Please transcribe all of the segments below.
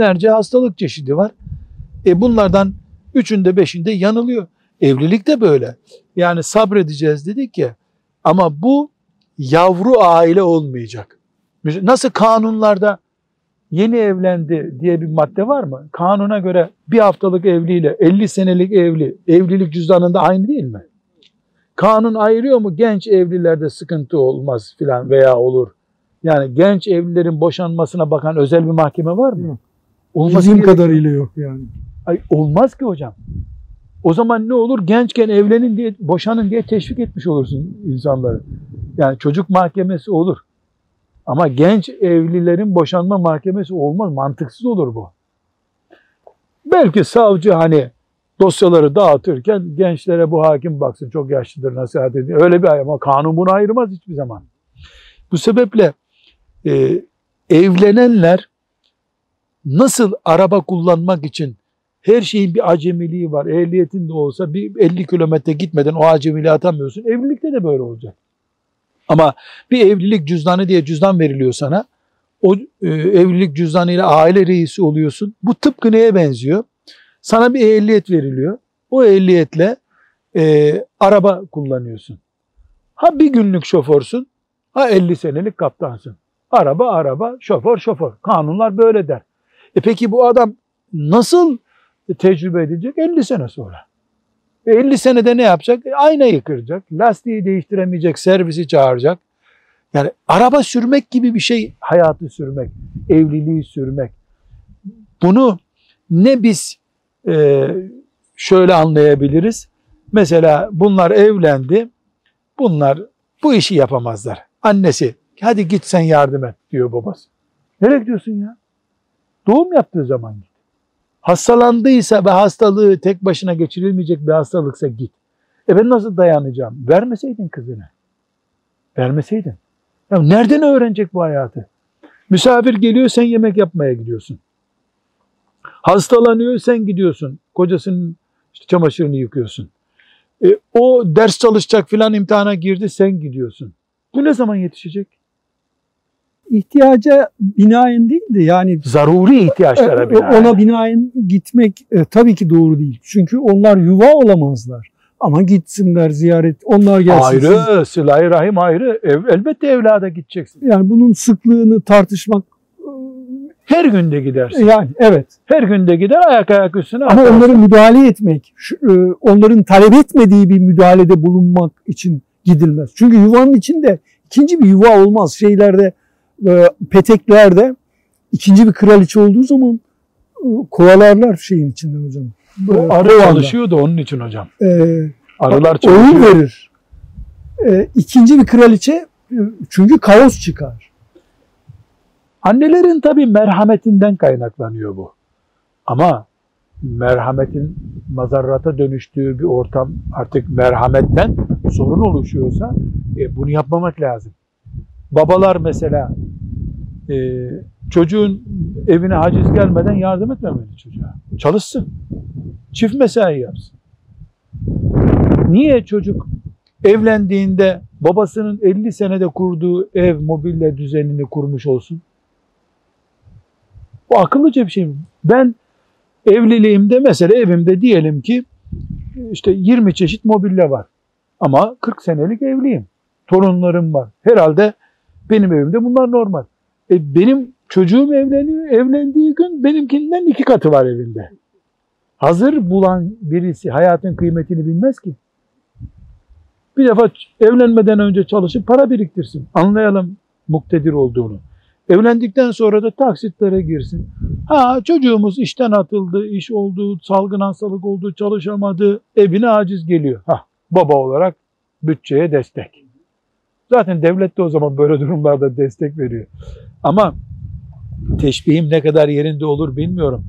Binlerce hastalık çeşidi var. E bunlardan üçünde beşinde yanılıyor. Evlilik de böyle. Yani sabredeceğiz dedik ya. Ama bu yavru aile olmayacak. Nasıl kanunlarda yeni evlendi diye bir madde var mı? Kanuna göre bir haftalık evliyle 50 senelik evli evlilik cüzdanında aynı değil mi? Kanun ayırıyor mu genç evlilerde sıkıntı olmaz filan veya olur. Yani genç evlilerin boşanmasına bakan özel bir mahkeme var mı? Olması Bildiğim kadarıyla yok yani. Ay, olmaz ki hocam. O zaman ne olur? Gençken evlenin diye, boşanın diye teşvik etmiş olursun insanları. Yani çocuk mahkemesi olur. Ama genç evlilerin boşanma mahkemesi olmaz. Mantıksız olur bu. Belki savcı hani dosyaları dağıtırken gençlere bu hakim baksın çok yaşlıdır nasihat edin. Öyle bir ama kanun bunu ayırmaz hiçbir zaman. Bu sebeple e, evlenenler nasıl araba kullanmak için her şeyin bir acemiliği var. Ehliyetin de olsa bir 50 kilometre gitmeden o acemiliği atamıyorsun. Evlilikte de böyle olacak. Ama bir evlilik cüzdanı diye cüzdan veriliyor sana. O e, evlilik cüzdanıyla aile reisi oluyorsun. Bu tıpkı neye benziyor? Sana bir ehliyet veriliyor. O ehliyetle e, araba kullanıyorsun. Ha bir günlük şoförsün, ha 50 senelik kaptansın. Araba araba, şoför şoför. Kanunlar böyle der. E peki bu adam nasıl tecrübe edecek? 50 sene sonra. 50 senede ne yapacak? E, aynayı kıracak, lastiği değiştiremeyecek, servisi çağıracak. Yani araba sürmek gibi bir şey hayatı sürmek, evliliği sürmek. Bunu ne biz e, şöyle anlayabiliriz. Mesela bunlar evlendi, bunlar bu işi yapamazlar. Annesi hadi git sen yardım et diyor babası. Nereye gidiyorsun ya? Doğum yaptığı zaman git. Hastalandıysa ve hastalığı tek başına geçirilmeyecek bir hastalıksa git. E ben nasıl dayanacağım? Vermeseydin kızını. Vermeseydin. Ya nereden öğrenecek bu hayatı? Misafir geliyor sen yemek yapmaya gidiyorsun. Hastalanıyor sen gidiyorsun. Kocasının işte çamaşırını yıkıyorsun. E, o ders çalışacak filan imtihana girdi sen gidiyorsun. Bu ne zaman yetişecek? İhtiyaca binaen değil de yani zaruri ihtiyaçlara e, binaen. Ona binaen gitmek e, tabii ki doğru değil. Çünkü onlar yuva olamazlar. Ama gitsinler ziyaret, onlar gelsin. Ayrı, sıla rahim ayrı. Ev, elbette evlada gideceksin. Yani bunun sıklığını tartışmak her günde gidersin. Yani evet. Her günde gider ayak ayak üstüne. Ama atarsın. onların müdahale etmek, şu, e, onların talep etmediği bir müdahalede bulunmak için gidilmez. Çünkü yuvanın içinde ikinci bir yuva olmaz. Şeylerde e, peteklerde ikinci bir kraliçe olduğu zaman e, kovalarlar şeyin içinde hocam. Bu e, arı çalışıyor da onun için hocam. Ee, Arılar çalışıyor. Oyun verir. Ee, ikinci bir kraliçe çünkü kaos çıkar. Annelerin tabii merhametinden kaynaklanıyor bu. Ama merhametin mazarrata dönüştüğü bir ortam artık merhametten sorun oluşuyorsa e, bunu yapmamak lazım. Babalar mesela e, çocuğun evine haciz gelmeden yardım etmemeli çocuğa. Çalışsın. Çift mesai yapsın. Niye çocuk evlendiğinde babasının 50 senede kurduğu ev mobilya düzenini kurmuş olsun? Bu akıllıca bir şey mi? Ben evliliğimde mesela evimde diyelim ki işte 20 çeşit mobilya var. Ama 40 senelik evliyim. Torunlarım var. Herhalde benim evimde bunlar normal. E benim çocuğum evleniyor. Evlendiği gün benimkinden iki katı var evinde. Hazır bulan birisi hayatın kıymetini bilmez ki. Bir defa evlenmeden önce çalışıp para biriktirsin. Anlayalım muktedir olduğunu. Evlendikten sonra da taksitlere girsin. Ha çocuğumuz işten atıldı, iş oldu, salgın hastalık oldu, çalışamadı, evine aciz geliyor. Ha baba olarak bütçeye destek. Zaten devlet de o zaman böyle durumlarda destek veriyor. Ama teşbihim ne kadar yerinde olur bilmiyorum.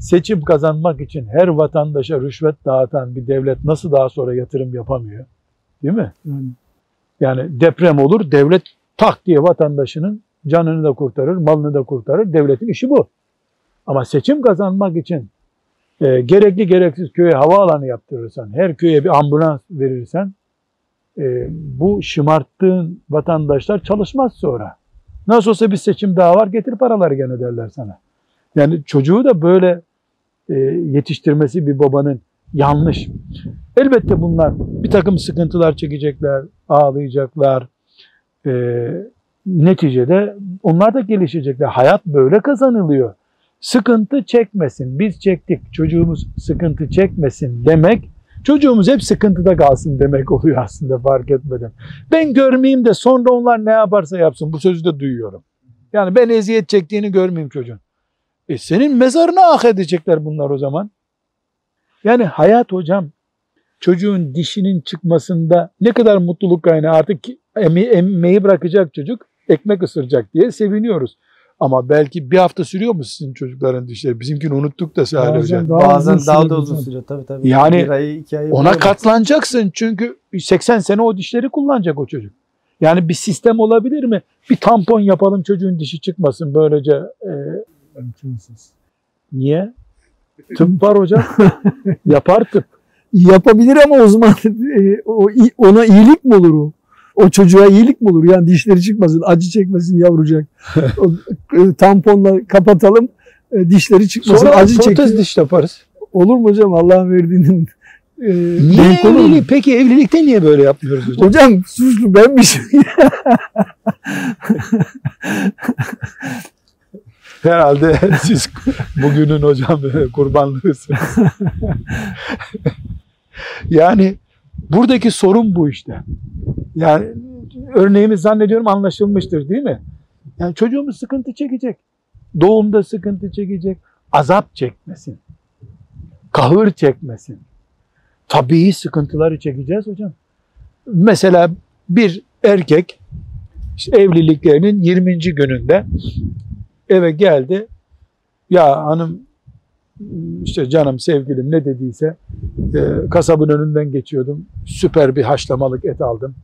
Seçim kazanmak için her vatandaşa rüşvet dağıtan bir devlet nasıl daha sonra yatırım yapamıyor? Değil mi? Yani, yani deprem olur, devlet tak diye vatandaşının canını da kurtarır, malını da kurtarır. Devletin işi bu. Ama seçim kazanmak için e, gerekli gereksiz köye havaalanı yaptırırsan, her köye bir ambulans verirsen e, bu şımarttığın vatandaşlar çalışmaz sonra. Nasıl olsa bir seçim daha var getir paraları gene derler sana. Yani çocuğu da böyle e, yetiştirmesi bir babanın yanlış. Elbette bunlar bir takım sıkıntılar çekecekler, ağlayacaklar. E, neticede onlar da gelişecekler. Hayat böyle kazanılıyor. Sıkıntı çekmesin. Biz çektik. Çocuğumuz sıkıntı çekmesin demek çocuğumuz hep sıkıntıda kalsın demek oluyor aslında fark etmeden. Ben görmeyeyim de sonra onlar ne yaparsa yapsın. Bu sözü de duyuyorum. Yani ben eziyet çektiğini görmeyeyim çocuğun. E senin mezarına ah edecekler bunlar o zaman. Yani hayat hocam çocuğun dişinin çıkmasında ne kadar mutluluk kaynağı artık emme, emmeyi bırakacak çocuk ekmek ısıracak diye seviniyoruz. Ama belki bir hafta sürüyor mu sizin çocukların dişleri? Bizimkini unuttuk da Salih Hocam. daha Bazen uzun daha da uzun sürüyor tabii tabii. Yani bir ayı, iki ayı Ona katlanacaksın çünkü 80 sene o dişleri kullanacak o çocuk. Yani bir sistem olabilir mi? Bir tampon yapalım çocuğun dişi çıkmasın böylece. e, niye? Tıp var hocam. Yapar tıp. Yapabilir ama o zaman e, o, ona iyilik mi olur o? O çocuğa iyilik mi olur? Yani dişleri çıkmasın, acı çekmesin yavrucak. O, e, tamponla kapatalım, e, dişleri çıkmasın, Sonra acı protez çekin. diş yaparız. Olur mu hocam Allah'ın verdiğinin e, Niye mu? evlilik? Peki evlilikte niye böyle yapmıyoruz hocam? Hocam suçlu ben bir şey. Herhalde siz bugünün hocam kurbanlığısınız. yani buradaki sorun bu işte. Yani örneğimiz zannediyorum anlaşılmıştır değil mi? Yani çocuğumuz sıkıntı çekecek. Doğumda sıkıntı çekecek. Azap çekmesin. Kahır çekmesin. Tabii sıkıntıları çekeceğiz hocam. Mesela bir erkek işte evliliklerinin 20. gününde eve geldi. Ya hanım işte canım sevgilim ne dediyse e, kasabın önünden geçiyordum. Süper bir haşlamalık et aldım.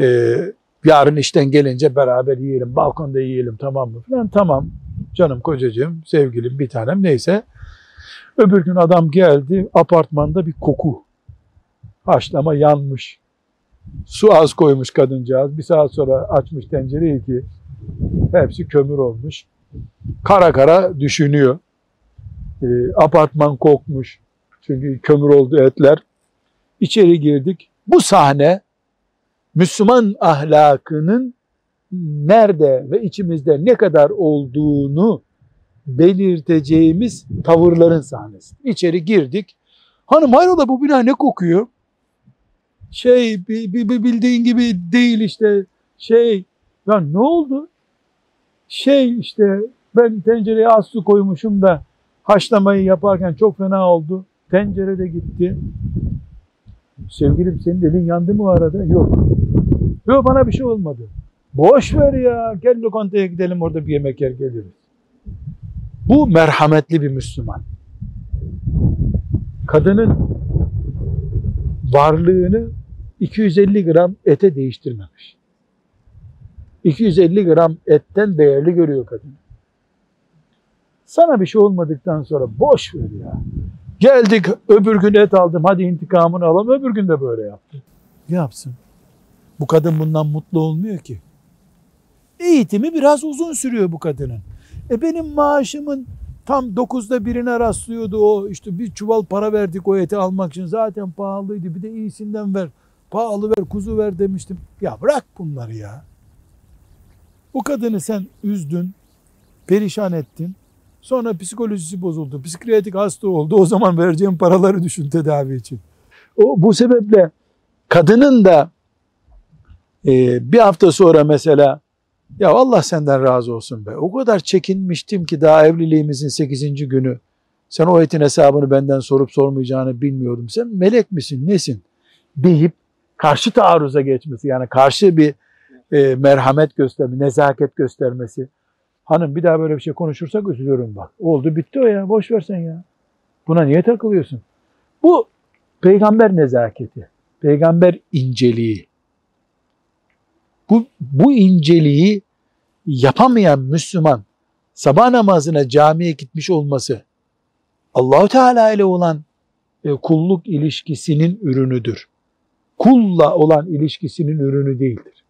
E, yarın işten gelince beraber yiyelim. Balkonda yiyelim tamam mı? Falan tamam. Canım kocacığım, sevgilim bir tanem neyse. Öbür gün adam geldi. Apartmanda bir koku. Haşlama yanmış. Su az koymuş kadıncağız. Bir saat sonra açmış tencereyi ki hepsi kömür olmuş. Kara kara düşünüyor. E, apartman kokmuş. Çünkü kömür oldu etler. İçeri girdik. Bu sahne Müslüman ahlakının nerede ve içimizde ne kadar olduğunu belirteceğimiz tavırların sahnesi. İçeri girdik. Hanım hayrola bu bina ne kokuyor? Şey bi- bi- bi- bildiğin gibi değil işte şey ya ne oldu? Şey işte ben tencereye az su koymuşum da haşlamayı yaparken çok fena oldu. Tencere de gitti. Sevgilim senin elin yandı mı o arada? Yok. Yok bana bir şey olmadı. Boş ver ya. Gel lokantaya gidelim orada bir yemek yer geliriz. Bu merhametli bir Müslüman. Kadının varlığını 250 gram ete değiştirmemiş. 250 gram etten değerli görüyor kadın. Sana bir şey olmadıktan sonra boş ver ya. Geldik öbür gün et aldım hadi intikamını alalım öbür gün de böyle yaptı. Ne yapsın? Bu kadın bundan mutlu olmuyor ki. Eğitimi biraz uzun sürüyor bu kadının. E benim maaşımın tam dokuzda birine rastlıyordu o. işte bir çuval para verdik o eti almak için. Zaten pahalıydı. Bir de iyisinden ver. Pahalı ver, kuzu ver demiştim. Ya bırak bunları ya. O kadını sen üzdün, perişan ettin. Sonra psikolojisi bozuldu. Psikiyatrik hasta oldu. O zaman vereceğim paraları düşün tedavi için. O, bu sebeple kadının da e, bir hafta sonra mesela ya Allah senden razı olsun be. O kadar çekinmiştim ki daha evliliğimizin 8. günü. Sen o etin hesabını benden sorup sormayacağını bilmiyordum. Sen melek misin, nesin? Deyip karşı taarruza geçmesi yani karşı bir e, merhamet göstermesi, nezaket göstermesi. Hanım bir daha böyle bir şey konuşursak üzülüyorum bak. Oldu bitti o ya boş versen ya. Buna niye takılıyorsun? Bu peygamber nezaketi, peygamber inceliği. Bu, bu inceliği yapamayan Müslüman sabah namazına camiye gitmiş olması Allahu Teala ile olan e, kulluk ilişkisinin ürünüdür. Kulla olan ilişkisinin ürünü değildir.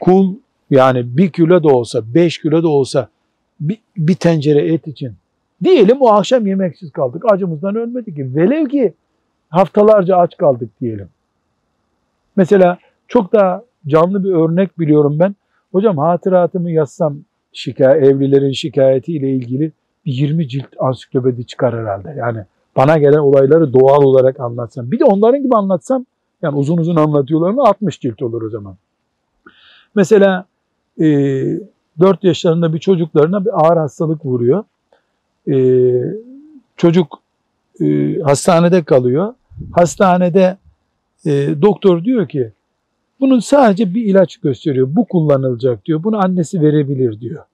Kul yani bir kilo da olsa, beş kilo da olsa bir, bir tencere et için. Diyelim o akşam yemeksiz kaldık. Acımızdan ölmedik ki. Velev ki haftalarca aç kaldık diyelim. Mesela çok daha canlı bir örnek biliyorum ben. Hocam hatıratımı yazsam şikayet, evlilerin şikayetiyle ilgili bir 20 cilt ansiklopedi çıkar herhalde. Yani bana gelen olayları doğal olarak anlatsam. Bir de onların gibi anlatsam yani uzun uzun anlatıyorlarını 60 cilt olur o zaman. Mesela e, 4 yaşlarında bir çocuklarına bir ağır hastalık vuruyor. E, çocuk e, hastanede kalıyor. Hastanede e, doktor diyor ki bunun sadece bir ilaç gösteriyor. Bu kullanılacak diyor. Bunu annesi verebilir diyor.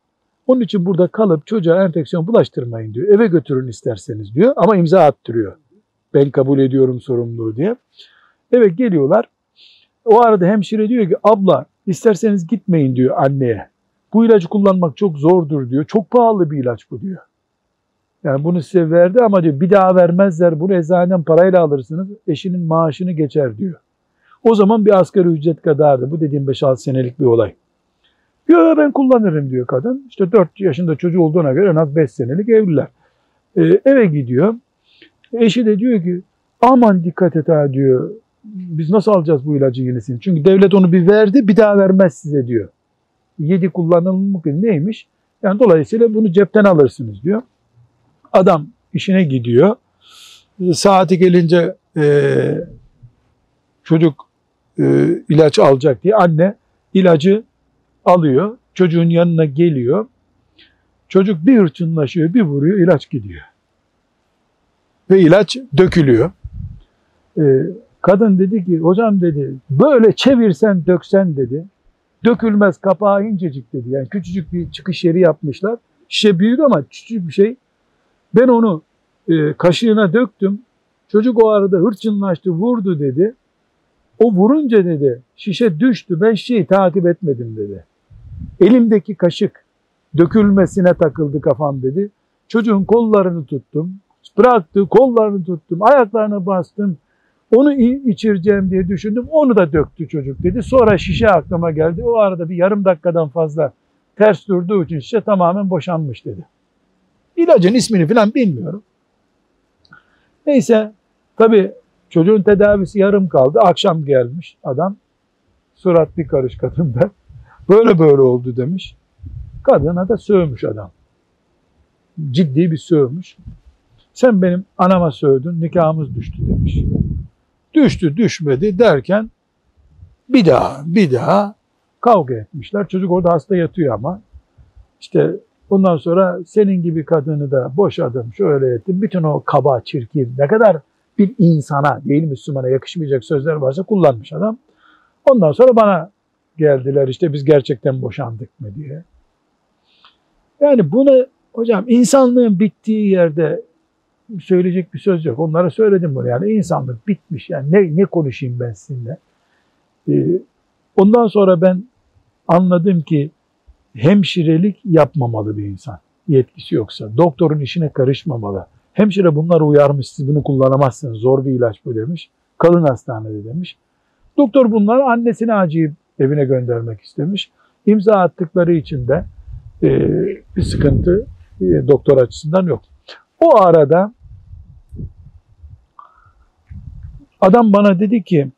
Onun için burada kalıp çocuğa enfeksiyon bulaştırmayın diyor. Eve götürün isterseniz diyor ama imza attırıyor. Ben kabul ediyorum sorumluluğu diye. Evet geliyorlar. O arada hemşire diyor ki abla isterseniz gitmeyin diyor anneye. Bu ilacı kullanmak çok zordur diyor. Çok pahalı bir ilaç bu diyor. Yani bunu size verdi ama diyor bir daha vermezler. Bunu eczaneden parayla alırsınız. Eşinin maaşını geçer diyor. O zaman bir asgari ücret kadardı. Bu dediğim 5-6 senelik bir olay. Diyor ben kullanırım diyor kadın. İşte 4 yaşında çocuğu olduğuna göre en az 5 senelik evliler. Ee, eve gidiyor. Eşi de diyor ki aman dikkat et ha diyor. Biz nasıl alacağız bu ilacın yenisini? Çünkü devlet onu bir verdi bir daha vermez size diyor. Yedi kullanılmak neymiş? Yani dolayısıyla bunu cepten alırsınız diyor. Adam işine gidiyor. Saati gelince e, çocuk e, ilaç alacak diye anne ilacı alıyor. Çocuğun yanına geliyor. Çocuk bir hırçınlaşıyor, bir vuruyor, ilaç gidiyor. Ve ilaç dökülüyor. E, kadın dedi ki, hocam dedi, böyle çevirsen döksen dedi. Dökülmez kapağı incecik dedi. Yani küçücük bir çıkış yeri yapmışlar. Şişe büyük ama küçücük bir şey. Ben onu e, kaşığına döktüm. Çocuk o arada hırçınlaştı, vurdu dedi. O vurunca dedi şişe düştü. Ben şişeyi takip etmedim dedi. Elimdeki kaşık dökülmesine takıldı kafam dedi. Çocuğun kollarını tuttum. Bıraktı, kollarını tuttum, ayaklarına bastım. Onu içireceğim diye düşündüm. Onu da döktü çocuk dedi. Sonra şişe aklıma geldi. O arada bir yarım dakikadan fazla ters durduğu için şişe tamamen boşanmış dedi. İlacın ismini falan bilmiyorum. Neyse tabi çocuğun tedavisi yarım kaldı. Akşam gelmiş adam. Surat bir karış kadında. Böyle böyle oldu demiş. Kadına da sövmüş adam. Ciddi bir sövmüş. Sen benim anama sövdün, nikahımız düştü demiş. Düştü düşmedi derken bir daha bir daha kavga etmişler. Çocuk orada hasta yatıyor ama. İşte Bundan sonra senin gibi kadını da boşadım, şöyle ettim. Bütün o kaba, çirkin, ne kadar bir insana, değil Müslümana yakışmayacak sözler varsa kullanmış adam. Ondan sonra bana geldiler işte biz gerçekten boşandık mı diye. Yani bunu hocam insanlığın bittiği yerde söyleyecek bir söz yok. Onlara söyledim bunu yani insanlık bitmiş yani ne, ne konuşayım ben sizinle. Ee, ondan sonra ben anladım ki hemşirelik yapmamalı bir insan. Yetkisi yoksa. Doktorun işine karışmamalı. Hemşire bunları uyarmış siz bunu kullanamazsınız. Zor bir ilaç bu demiş. Kalın hastanede demiş. Doktor bunları annesine acıyıp evine göndermek istemiş. İmza attıkları için de e, bir sıkıntı e, doktor açısından yok. O arada adam bana dedi ki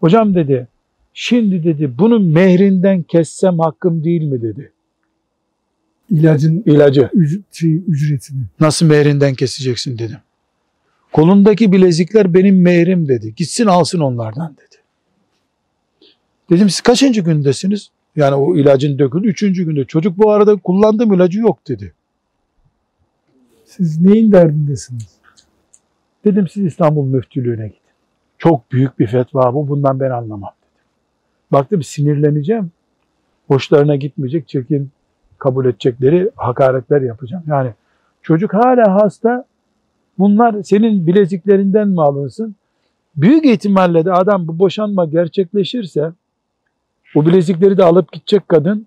hocam dedi Şimdi dedi bunun mehrinden kessem hakkım değil mi dedi. İlacın ilacı. Üc şey, ücretini. Nasıl mehrinden keseceksin dedim. Kolundaki bilezikler benim mehrim dedi. Gitsin alsın onlardan dedi. Dedim siz kaçıncı gündesiniz? Yani o ilacın döküldü. Üçüncü günde. Çocuk bu arada kullandığım ilacı yok dedi. Siz neyin derdindesiniz? Dedim siz İstanbul Müftülüğü'ne gidin. Çok büyük bir fetva bu. Bundan ben anlamam. Baktım sinirleneceğim. Hoşlarına gitmeyecek, çirkin kabul edecekleri hakaretler yapacağım. Yani çocuk hala hasta. Bunlar senin bileziklerinden mi alınsın? Büyük ihtimalle de adam bu boşanma gerçekleşirse o bilezikleri de alıp gidecek kadın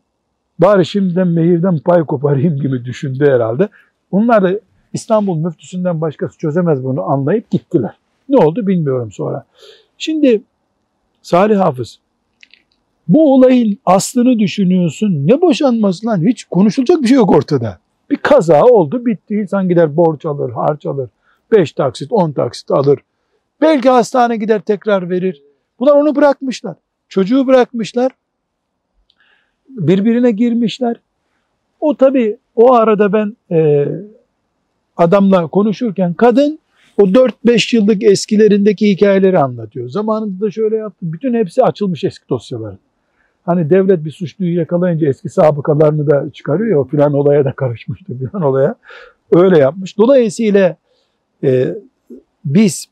bari şimdiden mehirden pay koparayım gibi düşündü herhalde. Onlar da İstanbul müftüsünden başkası çözemez bunu anlayıp gittiler. Ne oldu bilmiyorum sonra. Şimdi Salih Hafız Bu olayın aslını düşünüyorsun. Ne boşanması lan? Hiç konuşulacak bir şey yok ortada. Bir kaza oldu bitti. İnsan gider borç alır, harç alır. 5 taksit, 10 taksit alır. Belki hastane gider tekrar verir. Bunlar onu bırakmışlar. Çocuğu bırakmışlar. Birbirine girmişler. O tabii o arada ben e, adamla konuşurken kadın o 4-5 yıllık eskilerindeki hikayeleri anlatıyor. Zamanında da şöyle yaptı. Bütün hepsi açılmış eski dosyaların. Hani devlet bir suçluyu yakalayınca eski sabıkalarını da çıkarıyor ya o filan olaya da karışmıştı filan olaya. Öyle yapmış. Dolayısıyla e, biz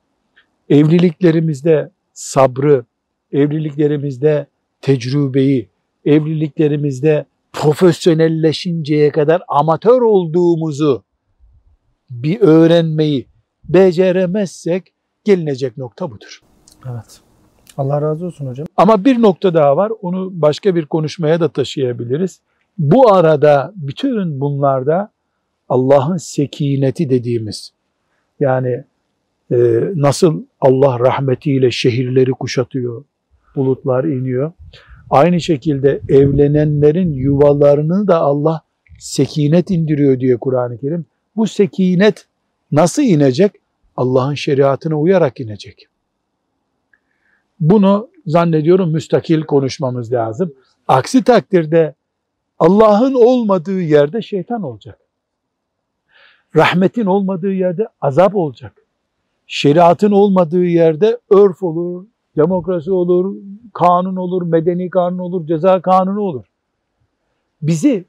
evliliklerimizde sabrı, evliliklerimizde tecrübeyi, evliliklerimizde profesyonelleşinceye kadar amatör olduğumuzu bir öğrenmeyi beceremezsek gelinecek nokta budur. Evet. Allah razı olsun hocam. Ama bir nokta daha var. Onu başka bir konuşmaya da taşıyabiliriz. Bu arada bütün bunlarda Allah'ın sekineti dediğimiz yani e, nasıl Allah rahmetiyle şehirleri kuşatıyor, bulutlar iniyor. Aynı şekilde evlenenlerin yuvalarını da Allah sekinet indiriyor diye Kur'an-ı Kerim. Bu sekinet nasıl inecek? Allah'ın şeriatına uyarak inecek. Bunu zannediyorum müstakil konuşmamız lazım. Aksi takdirde Allah'ın olmadığı yerde şeytan olacak. Rahmetin olmadığı yerde azap olacak. Şeriatın olmadığı yerde örf olur, demokrasi olur, kanun olur, medeni kanun olur, ceza kanunu olur. Bizi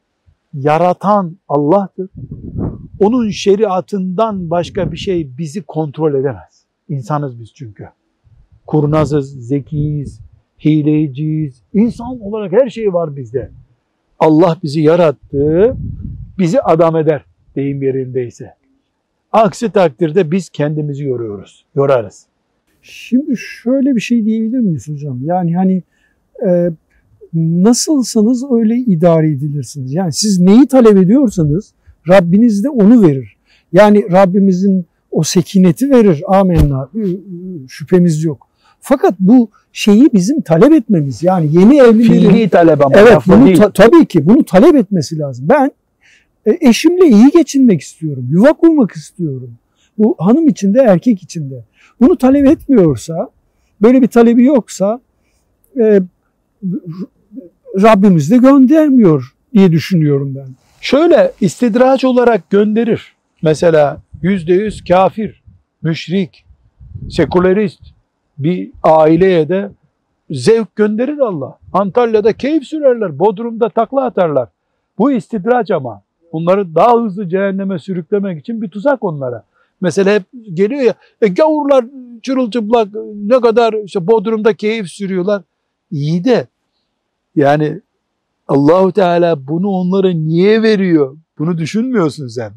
yaratan Allah'tır. Onun şeriatından başka bir şey bizi kontrol edemez. İnsanız biz çünkü. Kurnazız, zekiyiz, hileciyiz. İnsan olarak her şey var bizde. Allah bizi yarattı, bizi adam eder deyim yerindeyse. Aksi takdirde biz kendimizi yoruyoruz, yorarız. Şimdi şöyle bir şey diyebilir miyiz hocam? Yani hani e, nasılsanız öyle idare edilirsiniz. Yani siz neyi talep ediyorsanız Rabbiniz de onu verir. Yani Rabbimizin o sekineti verir. Amenna. Şüphemiz yok. Fakat bu şeyi bizim talep etmemiz yani yeni evlilerin... Fiili talep ama. Evet bunu değil. ta- tabii ki bunu talep etmesi lazım. Ben e, eşimle iyi geçinmek istiyorum. Yuva kurmak istiyorum. Bu hanım içinde erkek içinde. Bunu talep etmiyorsa böyle bir talebi yoksa e, Rabbimiz de göndermiyor diye düşünüyorum ben. Şöyle istidraç olarak gönderir. Mesela yüzde yüz kafir, müşrik, sekülerist bir aileye de zevk gönderir Allah. Antalya'da keyif sürerler, Bodrum'da takla atarlar. Bu istidraç ama. Bunları daha hızlı cehenneme sürüklemek için bir tuzak onlara. Mesela hep geliyor ya, e, gavurlar çırılçıplak ne kadar işte Bodrum'da keyif sürüyorlar. İyi de yani Allahu Teala bunu onlara niye veriyor? Bunu düşünmüyorsun sen.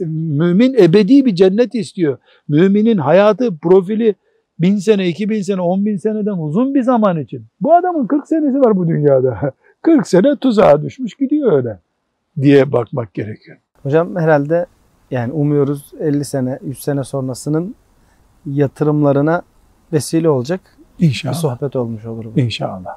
Mümin ebedi bir cennet istiyor. Müminin hayatı, profili bin sene, iki bin sene, on bin seneden uzun bir zaman için. Bu adamın 40 senesi var bu dünyada. 40 sene tuzağa düşmüş gidiyor öyle diye bakmak gerekiyor. Hocam herhalde yani umuyoruz 50 sene, 100 sene sonrasının yatırımlarına vesile olacak bir İnşallah. sohbet olmuş olur bu. İnşallah.